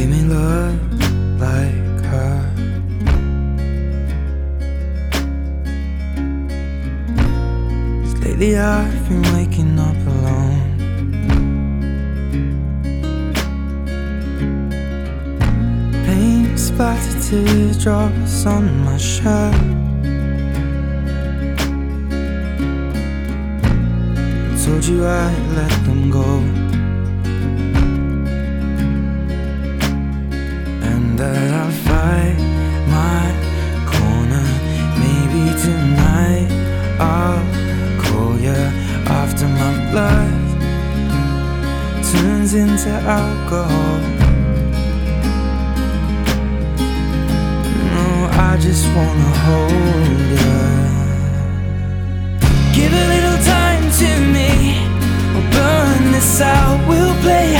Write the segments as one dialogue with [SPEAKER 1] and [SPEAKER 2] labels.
[SPEAKER 1] Give me love like her. Cause lately I've been waking up alone. Pain splattered teardrops on my shirt. Told you I'd let them go. That I'll fight my corner. Maybe tonight I'll call you after my blood turns into alcohol. No, I just wanna hold you. Give a little time to me. We'll burn this out. We'll play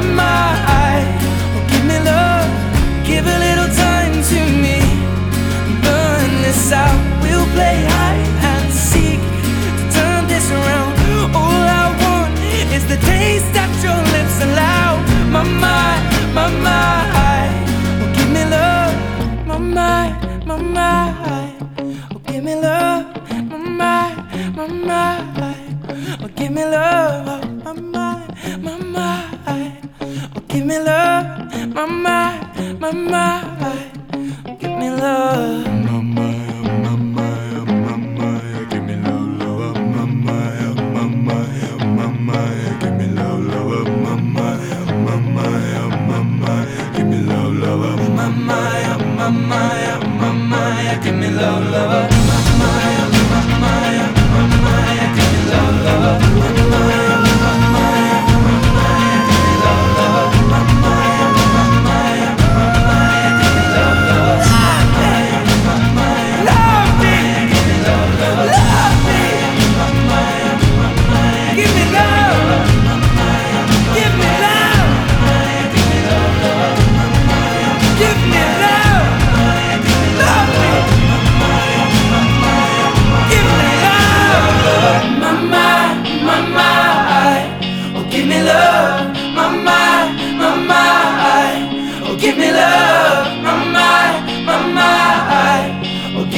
[SPEAKER 1] My. Oh, give me love. Give a little time to me. Burn this out. We'll play hide and seek to turn this around. All I want is the taste that your lips allow. My mind, my mind. Oh, give me love. My mind, my mind. Oh, give me love. My mind, my mind. Oh, give me love. My mind, give me love. My my mind. Oh, give me. Love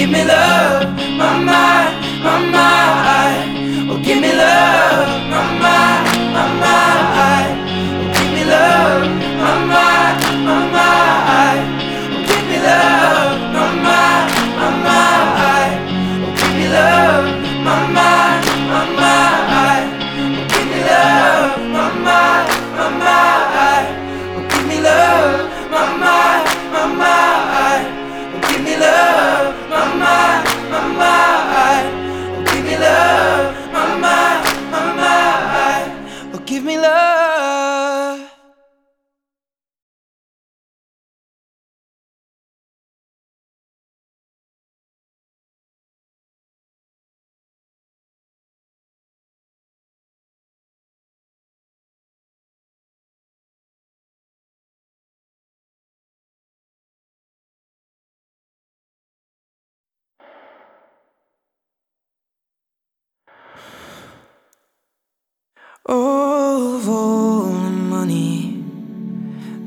[SPEAKER 1] give me love. My mind, of all the money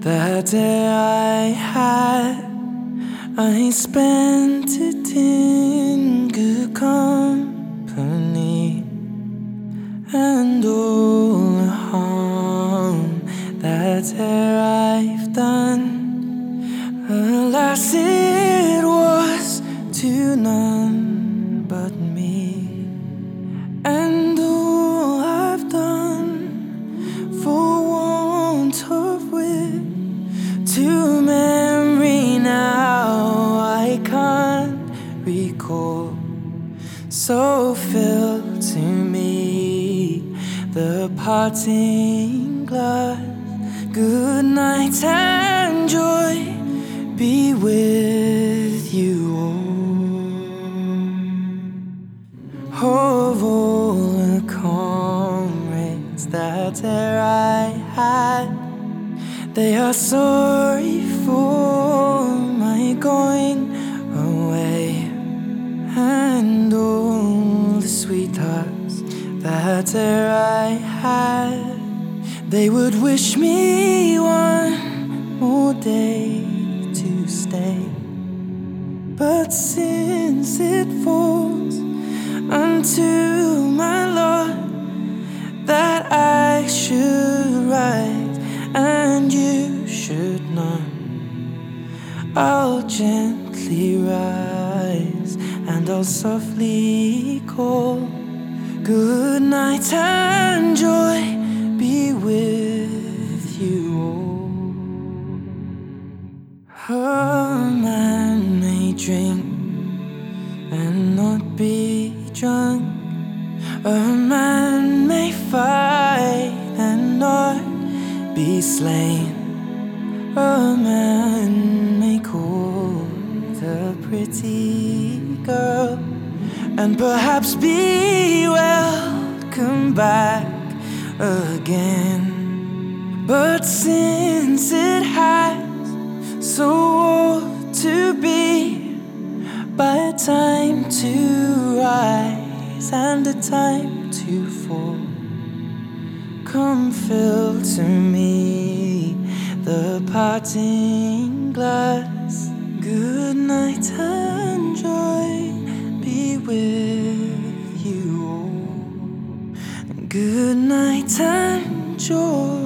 [SPEAKER 1] That day I had, I spent it in good company, and all the harm that I've done, alas, it parting glass. Good night and joy be with you all. Of all the comrades that e'er I had. They are sorry for my going away and all the sweethearts that e'er I had. They would wish me one more day to stay, but since it falls unto my lot that I should write and you should not. I'll gently rise and I'll softly call. Good night and joy be with you all. A man may drink and not be drunk. A man may fight and not be slain. A man may court a pretty girl and perhaps be welcome back again. But since it has so ought to be by a time to rise and a time to fall. Come fill to me the parting glass. Good night and joy with you. Good night and joy